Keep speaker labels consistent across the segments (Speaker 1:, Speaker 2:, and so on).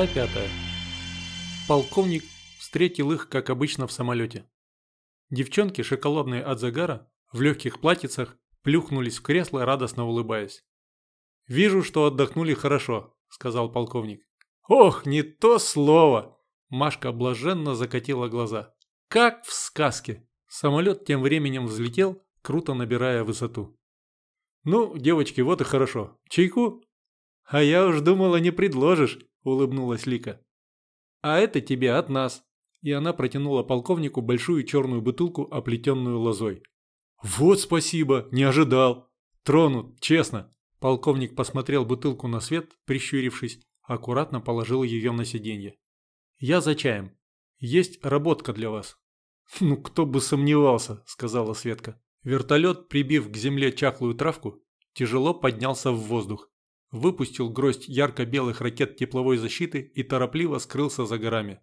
Speaker 1: Глава 5. Полковник встретил их, как обычно, в самолете. Девчонки, шоколадные от загара, в легких платьицах, плюхнулись в кресло, радостно улыбаясь. «Вижу, что отдохнули хорошо», – сказал полковник. «Ох, не то слово!» Машка блаженно закатила глаза. «Как в сказке!» Самолет тем временем взлетел, круто набирая высоту. «Ну, девочки, вот и хорошо. Чайку?» «А я уж думала, не предложишь», – улыбнулась Лика. «А это тебе от нас». И она протянула полковнику большую черную бутылку, оплетенную лозой. «Вот спасибо, не ожидал. Тронут, честно». Полковник посмотрел бутылку на свет, прищурившись, аккуратно положил ее на сиденье. «Я за чаем. Есть работка для вас». «Ну, кто бы сомневался», – сказала Светка. Вертолет, прибив к земле чахлую травку, тяжело поднялся в воздух, выпустил гроздь ярко-белых ракет тепловой защиты и торопливо скрылся за горами.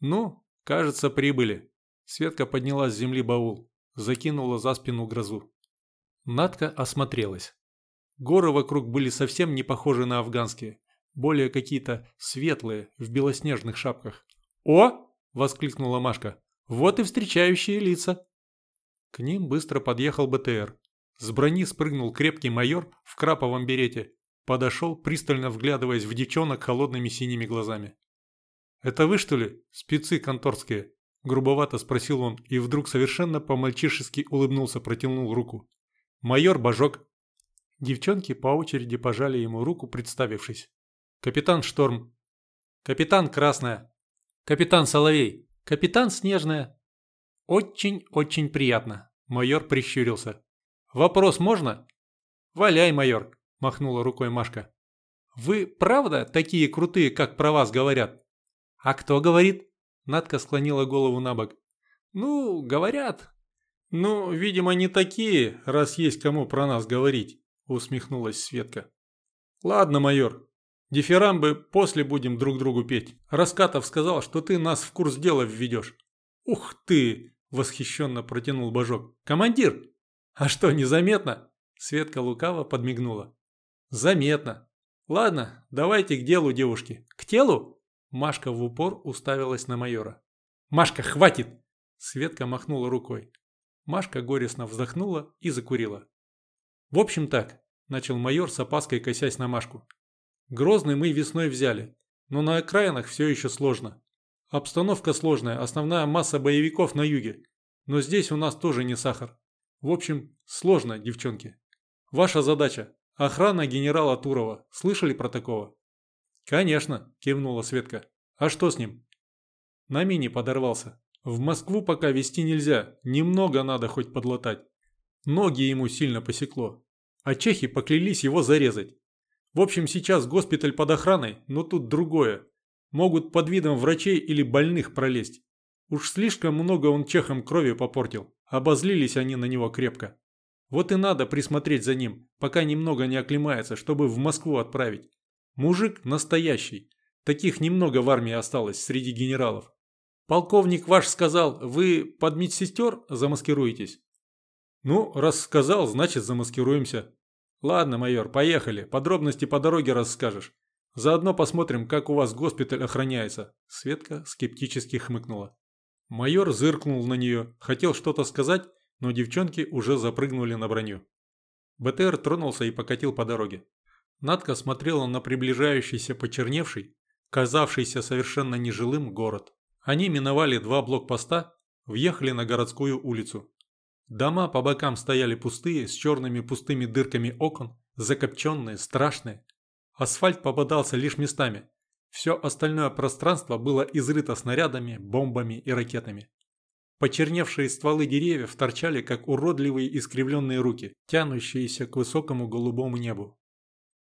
Speaker 1: «Ну, кажется, прибыли». Светка подняла с земли баул, закинула за спину грозу. Надка осмотрелась. Горы вокруг были совсем не похожи на афганские, более какие-то светлые, в белоснежных шапках. «О!» – воскликнула Машка. «Вот и встречающие лица!» К ним быстро подъехал БТР. С брони спрыгнул крепкий майор в краповом берете. Подошел, пристально вглядываясь в девчонок холодными синими глазами. «Это вы, что ли, спецы конторские?» Грубовато спросил он и вдруг совершенно по-мальчишески улыбнулся, протянул руку. «Майор Бажок». Девчонки по очереди пожали ему руку, представившись. «Капитан Шторм». «Капитан Красная». «Капитан Соловей». «Капитан Снежная». «Очень-очень приятно», – майор прищурился. «Вопрос можно?» «Валяй, майор», – махнула рукой Машка. «Вы правда такие крутые, как про вас говорят?» «А кто говорит?» Надка склонила голову на бок. «Ну, говорят». «Ну, видимо, не такие, раз есть кому про нас говорить», – усмехнулась Светка. «Ладно, майор, дифирамбы после будем друг другу петь. Раскатов сказал, что ты нас в курс дела введешь». «Ух ты!» – восхищенно протянул Божок. «Командир! А что, незаметно?» Светка лукаво подмигнула. «Заметно. Ладно, давайте к делу, девушки. К телу?» Машка в упор уставилась на майора. «Машка, хватит!» Светка махнула рукой. Машка горестно вздохнула и закурила. «В общем так», – начал майор с опаской косясь на Машку. «Грозный мы весной взяли, но на окраинах все еще сложно. Обстановка сложная, основная масса боевиков на юге. Но здесь у нас тоже не сахар. В общем, сложно, девчонки. Ваша задача – охрана генерала Турова. Слышали про такого? Конечно, кивнула Светка. А что с ним? На мини подорвался. В Москву пока везти нельзя, немного надо хоть подлатать. Ноги ему сильно посекло. А чехи поклялись его зарезать. В общем, сейчас госпиталь под охраной, но тут другое. Могут под видом врачей или больных пролезть. Уж слишком много он чехам крови попортил. Обозлились они на него крепко. Вот и надо присмотреть за ним, пока немного не оклемается, чтобы в Москву отправить. Мужик настоящий. Таких немного в армии осталось среди генералов. Полковник ваш сказал, вы под медсестер замаскируетесь? Ну, раз сказал, значит замаскируемся. Ладно, майор, поехали. Подробности по дороге расскажешь. Заодно посмотрим, как у вас госпиталь охраняется». Светка скептически хмыкнула. Майор зыркнул на нее, хотел что-то сказать, но девчонки уже запрыгнули на броню. БТР тронулся и покатил по дороге. Надка смотрела на приближающийся почерневший, казавшийся совершенно нежилым город. Они миновали два блокпоста, въехали на городскую улицу. Дома по бокам стояли пустые, с черными пустыми дырками окон, закопченные, страшные. Асфальт попадался лишь местами. Все остальное пространство было изрыто снарядами, бомбами и ракетами. Почерневшие стволы деревьев торчали, как уродливые искривленные руки, тянущиеся к высокому голубому небу.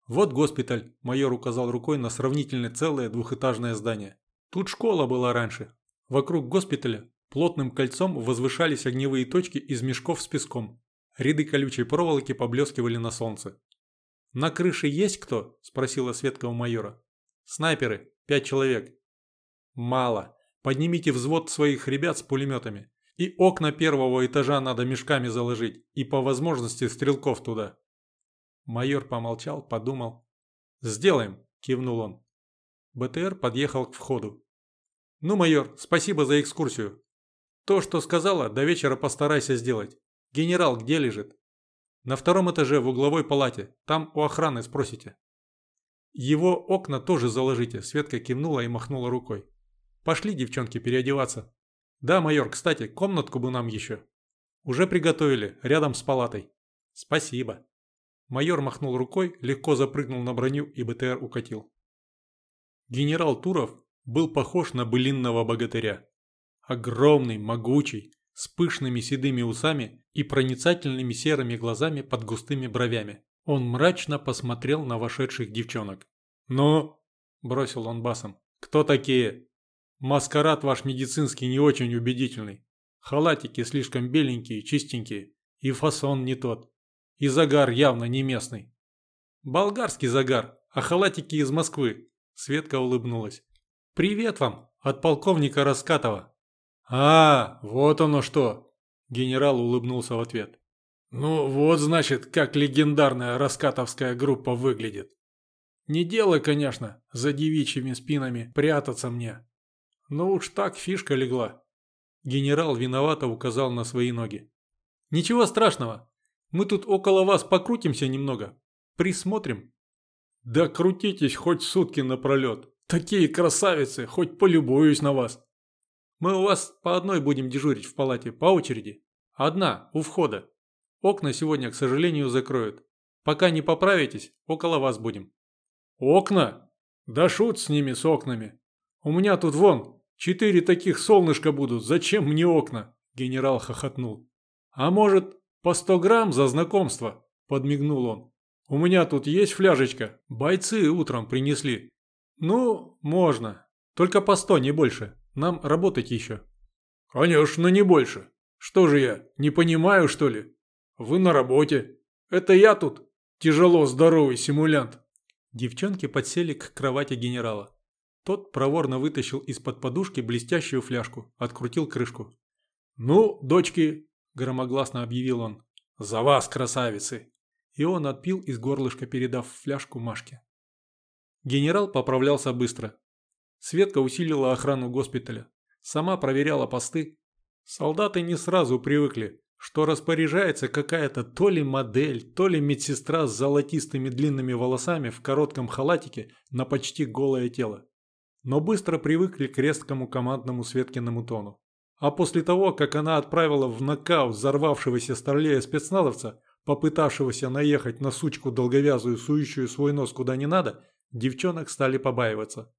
Speaker 1: «Вот госпиталь», – майор указал рукой на сравнительно целое двухэтажное здание. «Тут школа была раньше. Вокруг госпиталя плотным кольцом возвышались огневые точки из мешков с песком. Ряды колючей проволоки поблескивали на солнце. «На крыше есть кто?» – спросила Светка у майора. «Снайперы. Пять человек». «Мало. Поднимите взвод своих ребят с пулеметами. И окна первого этажа надо мешками заложить, и по возможности стрелков туда». Майор помолчал, подумал. «Сделаем», – кивнул он. БТР подъехал к входу. «Ну, майор, спасибо за экскурсию. То, что сказала, до вечера постарайся сделать. Генерал где лежит?» «На втором этаже в угловой палате. Там у охраны спросите». «Его окна тоже заложите», – Светка кивнула и махнула рукой. «Пошли, девчонки, переодеваться». «Да, майор, кстати, комнатку бы нам еще». «Уже приготовили, рядом с палатой». «Спасибо». Майор махнул рукой, легко запрыгнул на броню и БТР укатил. Генерал Туров был похож на былинного богатыря. Огромный, могучий, с пышными седыми усами и проницательными серыми глазами под густыми бровями. Он мрачно посмотрел на вошедших девчонок. «Ну?» – бросил он басом. «Кто такие?» «Маскарад ваш медицинский не очень убедительный. Халатики слишком беленькие, чистенькие. И фасон не тот. И загар явно не местный». «Болгарский загар, а халатики из Москвы», – Светка улыбнулась. «Привет вам от полковника Раскатова». «А, вот оно что!» – генерал улыбнулся в ответ. Ну вот, значит, как легендарная раскатовская группа выглядит. Не дело, конечно, за девичьими спинами прятаться мне. Но уж так фишка легла. Генерал виновато указал на свои ноги. Ничего страшного. Мы тут около вас покрутимся немного. Присмотрим. Да крутитесь хоть сутки напролет. Такие красавицы, хоть полюбуюсь на вас. Мы у вас по одной будем дежурить в палате, по очереди. Одна, у входа. Окна сегодня, к сожалению, закроют. Пока не поправитесь, около вас будем». «Окна? Да шут с ними, с окнами. У меня тут вон, четыре таких солнышка будут, зачем мне окна?» Генерал хохотнул. «А может, по сто грамм за знакомство?» Подмигнул он. «У меня тут есть фляжечка. Бойцы утром принесли». «Ну, можно. Только по сто, не больше. Нам работать еще». «Конечно, не больше. Что же я, не понимаю, что ли?» Вы на работе. Это я тут тяжело здоровый симулянт. Девчонки подсели к кровати генерала. Тот проворно вытащил из-под подушки блестящую фляжку, открутил крышку. «Ну, дочки», – громогласно объявил он, – «за вас, красавицы!» И он отпил из горлышка, передав фляжку Машке. Генерал поправлялся быстро. Светка усилила охрану госпиталя. Сама проверяла посты. Солдаты не сразу привыкли, что распоряжается какая-то то ли модель, то ли медсестра с золотистыми длинными волосами в коротком халатике на почти голое тело. Но быстро привыкли к резкому командному Светкиному тону. А после того, как она отправила в нокаут взорвавшегося старлея спецназовца, попытавшегося наехать на сучку долговязую, сующую свой нос куда не надо, девчонок стали побаиваться.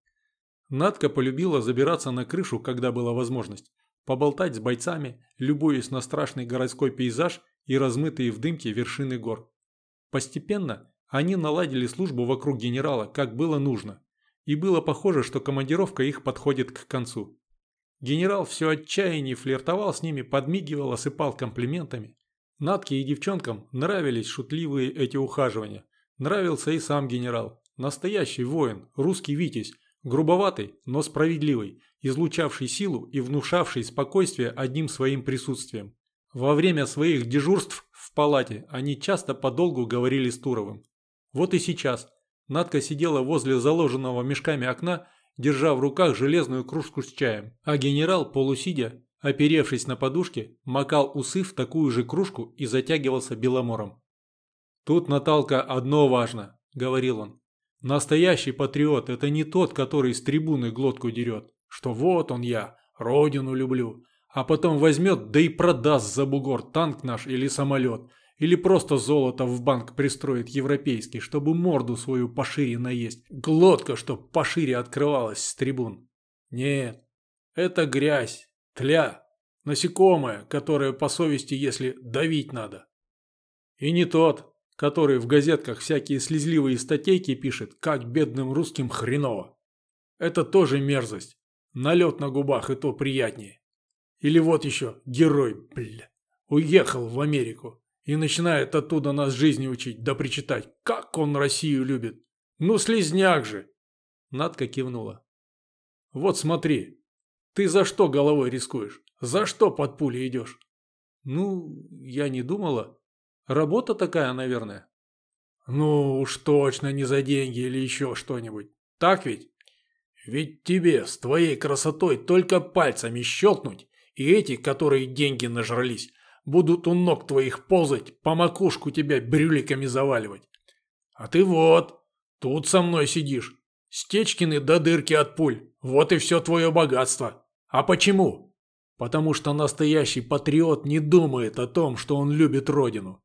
Speaker 1: Надка полюбила забираться на крышу, когда была возможность, поболтать с бойцами, любуясь на страшный городской пейзаж и размытые в дымке вершины гор. Постепенно они наладили службу вокруг генерала, как было нужно, и было похоже, что командировка их подходит к концу. Генерал все отчаяние флиртовал с ними, подмигивал, осыпал комплиментами. Натке и девчонкам нравились шутливые эти ухаживания. Нравился и сам генерал. Настоящий воин, русский витязь, грубоватый, но справедливый, излучавший силу и внушавший спокойствие одним своим присутствием. Во время своих дежурств в палате они часто подолгу говорили с Туровым. Вот и сейчас Надка сидела возле заложенного мешками окна, держа в руках железную кружку с чаем, а генерал, полусидя, оперевшись на подушке, макал усы в такую же кружку и затягивался беломором. «Тут, Наталка, одно важно», – говорил он. «Настоящий патриот – это не тот, который с трибуны глотку дерет что вот он я, родину люблю, а потом возьмет да и продаст за бугор танк наш или самолет, или просто золото в банк пристроит европейский, чтобы морду свою пошире наесть, глотка, чтоб пошире открывалась с трибун. Нет, это грязь, тля, насекомое, которое по совести, если давить надо. И не тот, который в газетках всякие слезливые статейки пишет, как бедным русским хреново. Это тоже мерзость. Налет на губах и то приятнее. Или вот еще герой, бля, уехал в Америку и начинает оттуда нас жизни учить, да причитать, как он Россию любит. Ну, слезняк же. Надка кивнула. Вот смотри, ты за что головой рискуешь? За что под пули идешь? Ну, я не думала. Работа такая, наверное. Ну, уж точно не за деньги или еще что-нибудь. Так ведь?
Speaker 2: Ведь тебе с твоей красотой только пальцами щелкнуть, и эти, которые деньги нажрались, будут у ног твоих ползать, по макушку тебя брюликами заваливать. А ты вот, тут со мной сидишь. Стечкины до дырки от пуль. Вот и все твое богатство. А почему? Потому что настоящий патриот не думает о том, что он любит родину.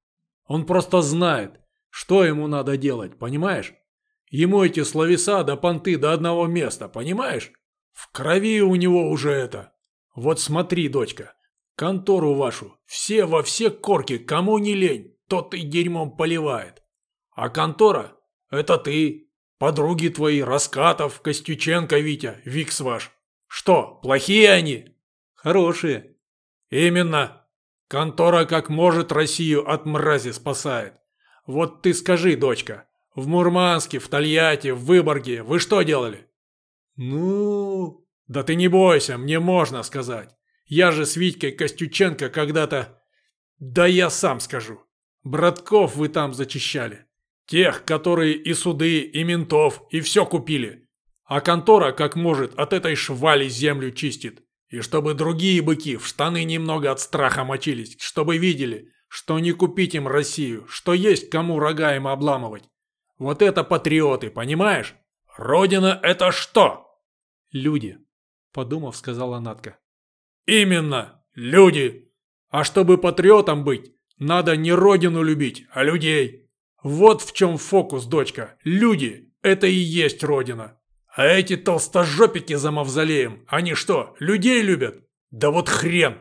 Speaker 2: Он просто знает, что ему надо делать, понимаешь? Ему эти словеса до понты до одного места, понимаешь? В крови у него уже это. Вот смотри, дочка, контору вашу все во все корки, кому не лень, тот и дерьмом поливает. А контора – это ты, подруги твои, Раскатов, Костюченко, Витя, Викс ваш. Что, плохие они?
Speaker 1: Хорошие.
Speaker 2: Именно. Контора как может Россию от мрази спасает. Вот ты скажи, дочка, в Мурманске, в Тольятти, в Выборге вы что делали?
Speaker 1: Ну...
Speaker 2: Да ты не бойся, мне можно сказать. Я же с Витькой Костюченко когда-то... Да я сам скажу. Братков вы там зачищали. Тех, которые и суды, и ментов, и все купили. А контора, как может, от этой швали землю чистит. И чтобы другие быки в штаны немного от страха мочились, чтобы видели, что не купить им Россию, что есть кому рога им обламывать. Вот это патриоты, понимаешь? Родина это что?
Speaker 1: Люди, подумав, сказала Натка.
Speaker 2: Именно, люди. А чтобы патриотом быть, надо не родину любить, а людей. Вот в чем фокус, дочка. Люди – это и есть родина. А эти толстожопики за мавзолеем, они что, людей любят? Да вот хрен!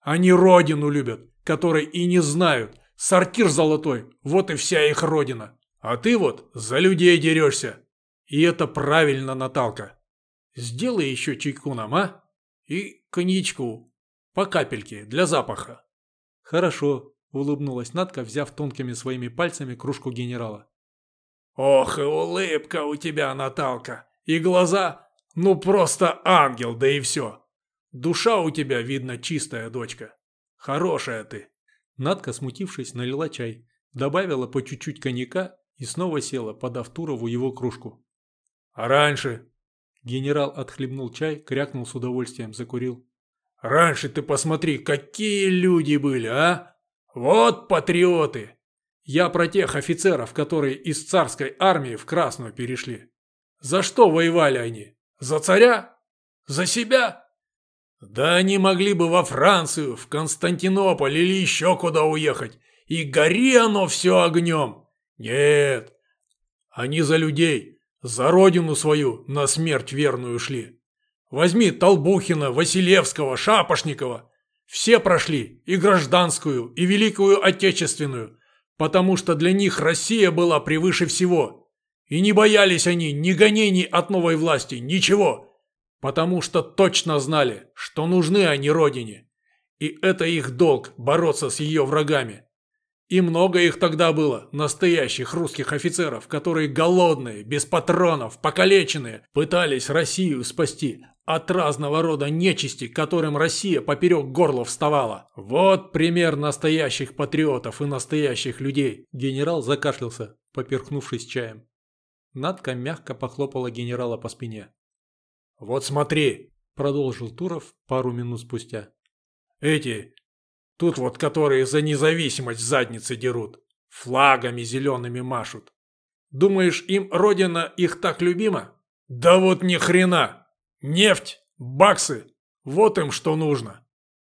Speaker 2: Они родину любят, которой и не знают. Сортир золотой, вот и вся их родина. А ты вот за людей дерешься. И это правильно, Наталка. Сделай еще чайку нам, а? И коньячку. По капельке, для запаха.
Speaker 1: Хорошо, улыбнулась Натка, взяв тонкими своими пальцами кружку генерала.
Speaker 2: Ох, и улыбка у тебя, Наталка. И глаза, ну просто ангел, да и все. Душа у тебя, видно, чистая, дочка. Хорошая ты.
Speaker 1: Надка, смутившись, налила чай, добавила по чуть-чуть коньяка и снова села, подав Турову его кружку.
Speaker 2: «А раньше?»
Speaker 1: Генерал отхлебнул чай, крякнул с удовольствием, закурил.
Speaker 2: «Раньше ты посмотри, какие люди были, а? Вот патриоты! Я про тех офицеров, которые из царской армии в Красную перешли. За что воевали они? За царя? За себя? Да они могли бы во Францию, в Константинополь или еще куда уехать, и гори оно все огнем. Нет, они за людей, за родину свою на смерть верную шли. Возьми Толбухина, Василевского, Шапошникова. Все прошли, и гражданскую, и Великую Отечественную, потому что для них Россия была превыше всего – и не боялись они ни гонений от новой власти, ничего, потому что точно знали, что нужны они родине. И это их долг – бороться с ее врагами. И много их тогда было, настоящих русских офицеров, которые голодные, без патронов, покалеченные, пытались Россию спасти от разного рода нечисти, которым Россия поперек горла вставала. Вот пример настоящих патриотов и настоящих людей.
Speaker 1: Генерал закашлялся, поперхнувшись чаем. Надка мягко похлопала генерала по спине.
Speaker 2: «Вот смотри!» – продолжил Туров пару минут спустя. «Эти, тут вот которые за независимость задницы дерут, флагами зелеными машут. Думаешь, им родина их так любима? Да вот ни хрена! Нефть, баксы, вот им что нужно.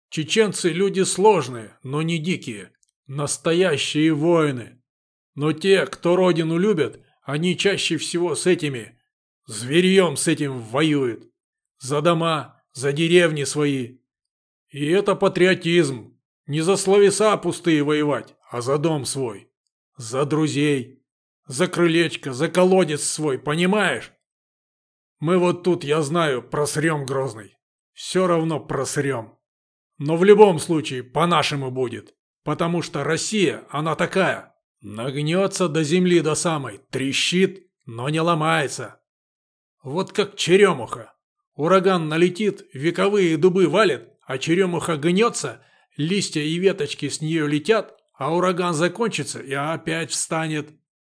Speaker 2: Чеченцы люди сложные, но не дикие, настоящие воины. Но те, кто родину любят, они чаще всего с этими, зверьем с этим воюют. За дома, за деревни свои. И это патриотизм. Не за словеса пустые воевать, а за дом свой. За друзей. За крылечко, за колодец свой, понимаешь? Мы вот тут, я знаю, просрем Грозный. Все равно просрем. Но в любом случае по-нашему будет. Потому что Россия, она такая. Нагнется до земли до самой, трещит, но не ломается. Вот как черемуха. Ураган налетит, вековые дубы валит, а черемуха гнется, листья и веточки с нее летят, а ураган закончится и опять встанет.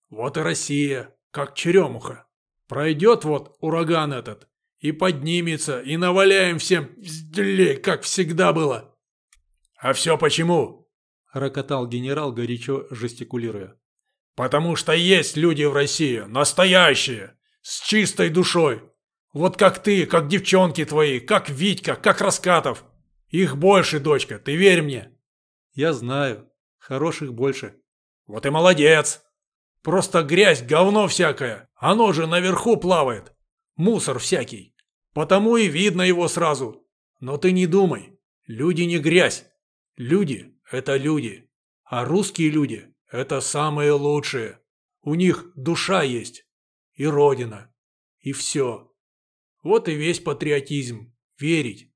Speaker 2: Вот и Россия, как черемуха. Пройдет вот ураган этот, И поднимется, и наваляем всем пизделей, как всегда было. А все почему?
Speaker 1: Рокотал генерал, горячо жестикулируя.
Speaker 2: Потому что есть люди в России, настоящие, с чистой душой. Вот как ты, как девчонки твои, как Витька, как Раскатов. Их больше, дочка, ты верь мне.
Speaker 1: Я знаю, хороших больше.
Speaker 2: Вот и молодец. Просто грязь, говно всякое, оно же наверху плавает. Мусор всякий. Потому и видно его сразу. Но ты не думай, люди не грязь. Люди – это люди. А русские люди – это самые лучшие. У них душа есть. И родина. И все. Вот и весь патриотизм. Верить.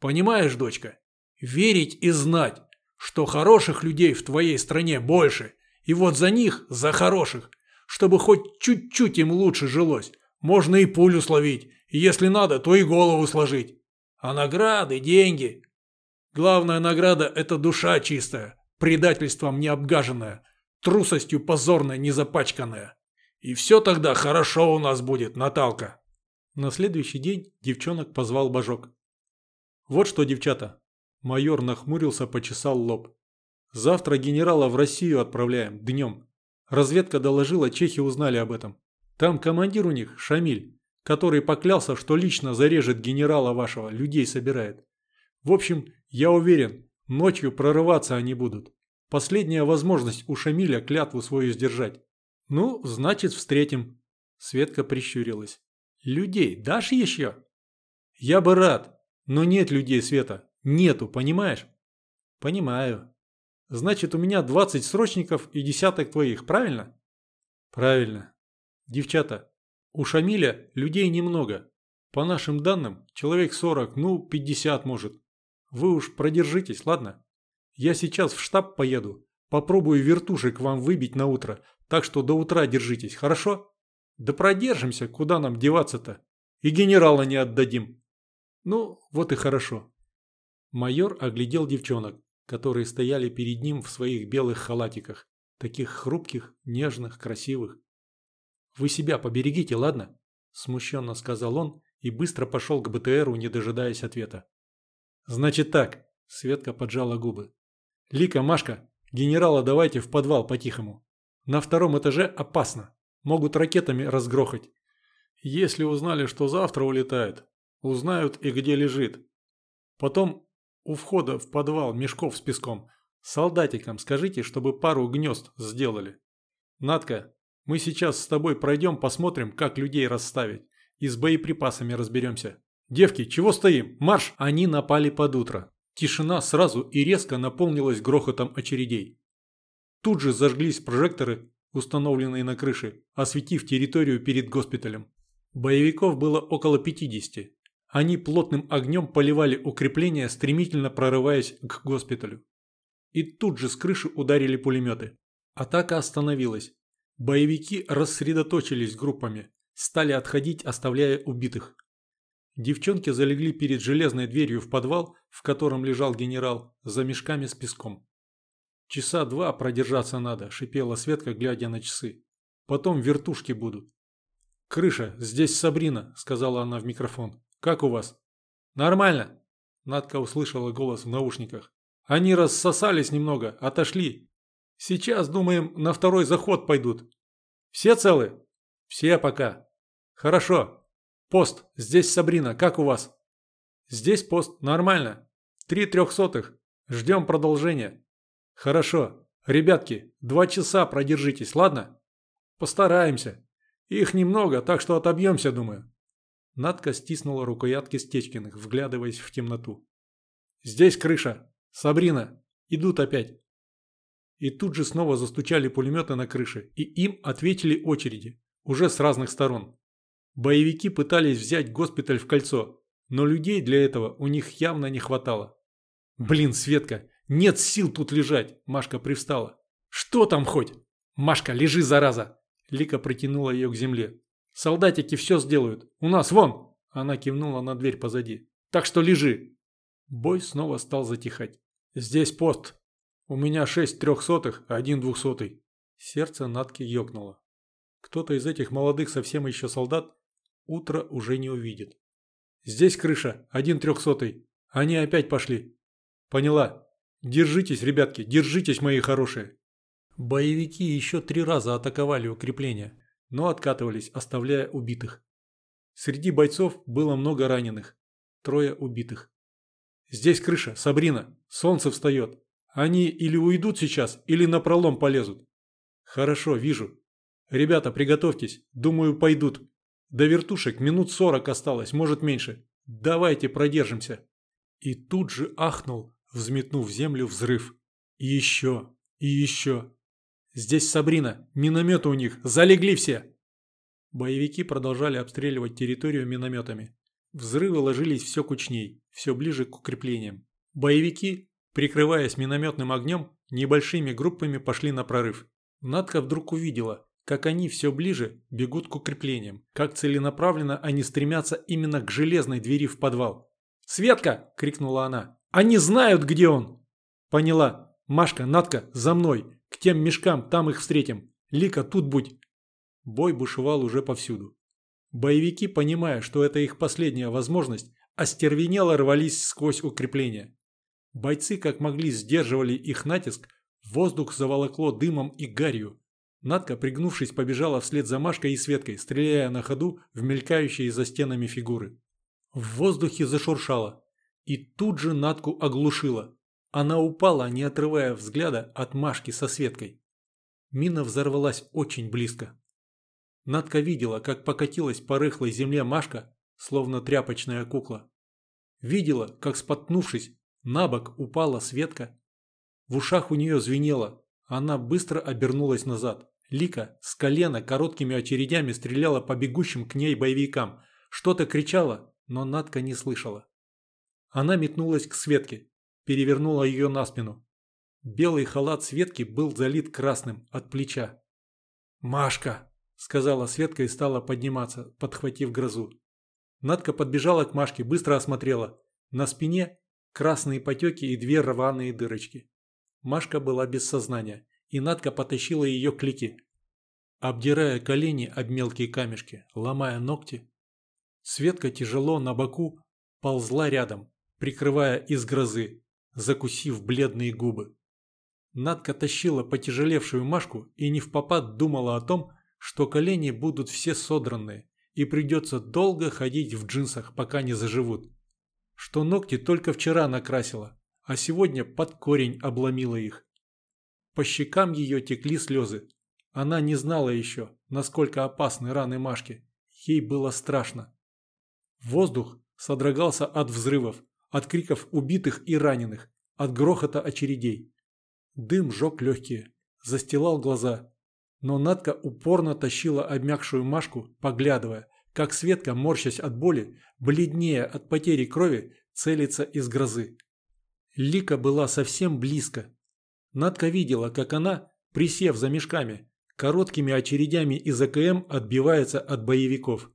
Speaker 2: Понимаешь, дочка? Верить и знать, что хороших людей в твоей стране больше. И вот за них, за хороших, чтобы хоть чуть-чуть им лучше жилось, можно и пулю словить, и если надо, то и голову сложить. А награды, деньги. Главная награда – это душа чистая, предательством не обгаженная, трусостью позорной не запачканная. И все тогда хорошо у нас будет, Наталка.
Speaker 1: На следующий день девчонок позвал Бажок. Вот что, девчата. Майор нахмурился, почесал лоб. Завтра генерала в Россию отправляем, днем. Разведка доложила, чехи узнали об этом. Там командир у них, Шамиль который поклялся, что лично зарежет генерала вашего, людей собирает. В общем, я уверен, ночью прорываться они будут. Последняя возможность у Шамиля клятву свою сдержать. Ну, значит, встретим. Светка прищурилась. Людей дашь еще? Я бы рад, но нет людей, Света. Нету, понимаешь? Понимаю. Значит, у меня 20 срочников и десяток твоих, правильно? Правильно. Девчата, у Шамиля людей немного. По нашим данным, человек 40, ну 50 может. Вы уж продержитесь, ладно? Я сейчас в штаб поеду. Попробую вертушек вам выбить на утро, так что до утра держитесь, хорошо? Да продержимся, куда нам деваться-то? И генерала не отдадим. Ну, вот и хорошо. Майор оглядел девчонок, которые стояли перед ним в своих белых халатиках, таких хрупких, нежных, красивых. Вы себя поберегите, ладно?» – смущенно сказал он и быстро пошел к БТРу, не дожидаясь ответа. «Значит так», – Светка поджала губы. «Лика, Машка, генерала давайте в подвал по-тихому. На втором этаже опасно. Могут ракетами разгрохать. Если узнали, что завтра улетает, узнают и где лежит. Потом у входа в подвал мешков с песком. Солдатикам скажите, чтобы пару гнезд сделали. Надка, мы сейчас с тобой пройдем, посмотрим, как людей расставить. И с боеприпасами разберемся. Девки, чего стоим? Марш! Они напали под утро. Тишина сразу и резко наполнилась грохотом очередей. Тут же зажглись прожекторы, установленные на крыше, осветив территорию перед госпиталем. Боевиков было около 50. Они плотным огнем поливали укрепления, стремительно прорываясь к госпиталю. И тут же с крыши ударили пулеметы. Атака остановилась. Боевики рассредоточились группами, стали отходить, оставляя убитых. Девчонки залегли перед железной дверью в подвал, в котором лежал генерал, за мешками с песком. «Часа два продержаться надо», – шипела Светка, глядя на часы. «Потом вертушки будут». «Крыша, здесь Сабрина», – сказала она в микрофон. «Как у вас?» «Нормально», – Надка услышала голос в наушниках. «Они рассосались немного, отошли, Сейчас, думаем, на второй заход пойдут. Все целы? Все пока. Хорошо. Пост, здесь Сабрина, как у вас? Здесь пост, нормально. Три трехсотых. Ждем продолжения. Хорошо. Ребятки, два часа продержитесь, ладно? Постараемся. Их немного, так что отобьемся, думаю. Надка стиснула рукоятки Стечкиных, вглядываясь в темноту. «Здесь крыша. Сабрина. Идут опять и тут же снова застучали пулеметы на крыше, и им ответили очереди, уже с разных сторон. Боевики пытались взять госпиталь в кольцо, но людей для этого у них явно не хватало. «Блин, Светка, нет сил тут лежать!» Машка привстала. «Что там хоть?» «Машка, лежи, зараза!» Лика протянула ее к земле. «Солдатики все сделают. У нас вон!» Она кивнула на дверь позади. «Так что лежи!» Бой снова стал затихать. «Здесь пост!» У меня шесть трехсотых, один двухсотый. Сердце Натки ёкнуло. Кто-то из этих молодых совсем еще солдат утро уже не увидит. Здесь крыша, один трехсотый. Они опять пошли. Поняла. Держитесь, ребятки, держитесь, мои хорошие. Боевики еще три раза атаковали укрепления, но откатывались, оставляя убитых. Среди бойцов было много раненых. Трое убитых. Здесь крыша, Сабрина. Солнце встает. Они или уйдут сейчас, или на пролом полезут. Хорошо, вижу. Ребята, приготовьтесь. Думаю, пойдут. До вертушек минут сорок осталось, может меньше. Давайте продержимся. И тут же ахнул, взметнув землю взрыв. И еще, и еще. Здесь Сабрина, минометы у них, залегли все. Боевики продолжали обстреливать территорию минометами. Взрывы ложились все кучней, все ближе к укреплениям. Боевики, прикрываясь минометным огнем, небольшими группами пошли на прорыв. Надка вдруг увидела, как они все ближе бегут к укреплениям, как целенаправленно они стремятся именно к железной двери в подвал. «Светка!» – крикнула она. «Они знают, где он!» «Поняла. Машка, Надка, за мной! К тем мешкам, там их встретим! Лика, тут будь!» Бой бушевал уже повсюду. Боевики, понимая, что это их последняя возможность, остервенело рвались сквозь укрепления. Бойцы как могли сдерживали их натиск, воздух заволокло дымом и гарью. Надка, пригнувшись, побежала вслед за Машкой и Светкой, стреляя на ходу в мелькающие за стенами фигуры. В воздухе зашуршало, и тут же Надку оглушило. Она упала, не отрывая взгляда от Машки со Светкой. Мина взорвалась очень близко. Надка видела, как покатилась по рыхлой земле Машка, словно тряпочная кукла. Видела, как, споткнувшись, на бок упала Светка. В ушах у нее звенело, она быстро обернулась назад. Лика с колена короткими очередями стреляла по бегущим к ней боевикам. Что-то кричала, но Надка не слышала. Она метнулась к Светке, перевернула ее на спину. Белый халат Светки был залит красным от плеча. «Машка!» сказала Светка и стала подниматься, подхватив грозу. Надка подбежала к Машке, быстро осмотрела. На спине красные потеки и две рваные дырочки. Машка была без сознания, и Надка потащила ее к Лике. Обдирая колени об мелкие камешки, ломая ногти, Светка тяжело на боку ползла рядом, прикрывая из грозы, закусив бледные губы. Надка тащила потяжелевшую Машку и не в попад думала о том, что колени будут все содранные, и придется долго ходить в джинсах, пока не заживут. Что ногти только вчера накрасила, а сегодня под корень обломила их. По щекам ее текли слезы. Она не знала еще, насколько опасны раны Машки. Ей было страшно. Воздух содрогался от взрывов, от криков убитых и раненых, от грохота очередей. Дым жег легкие, застилал глаза, но Надка упорно тащила обмякшую Машку, поглядывая, как Светка, морщась от боли, бледнее от потери крови, целится из грозы. Лика была совсем близко. Надка видела, как она, присев за мешками, короткими очередями из АКМ отбивается от боевиков.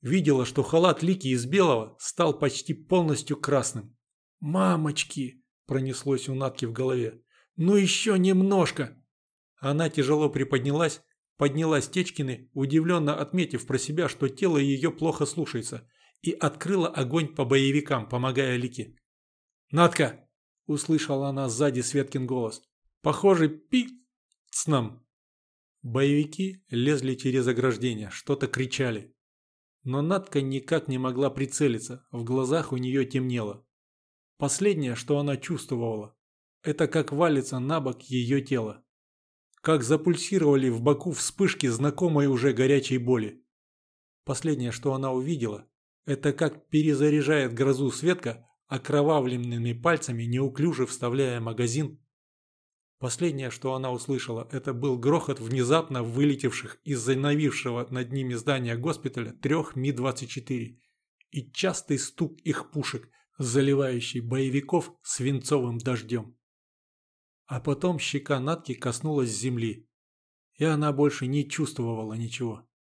Speaker 1: Видела, что халат Лики из белого стал почти полностью красным. «Мамочки!» – пронеслось у Надки в голове. «Ну еще немножко!» Она тяжело приподнялась, подняла Стечкины, удивленно отметив про себя, что тело ее плохо слушается, и открыла огонь по боевикам, помогая Лике. «Надка!» – услышала она сзади Светкин голос. «Похоже, пи***ц нам!» Боевики лезли через ограждение, что-то кричали. Но Надка никак не могла прицелиться, в глазах у нее темнело. Последнее, что она чувствовала, это как валится на бок ее тело как запульсировали в боку вспышки знакомой уже горячей боли. Последнее, что она увидела, это как перезаряжает грозу Светка окровавленными пальцами, неуклюже вставляя магазин. Последнее, что она услышала, это был грохот внезапно вылетевших из занавившего над ними здания госпиталя трех Ми-24 и частый стук их пушек, заливающий боевиков свинцовым дождем. А потом щека Натки коснулась земли, и она больше не чувствовала ничего.